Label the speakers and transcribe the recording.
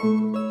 Speaker 1: Música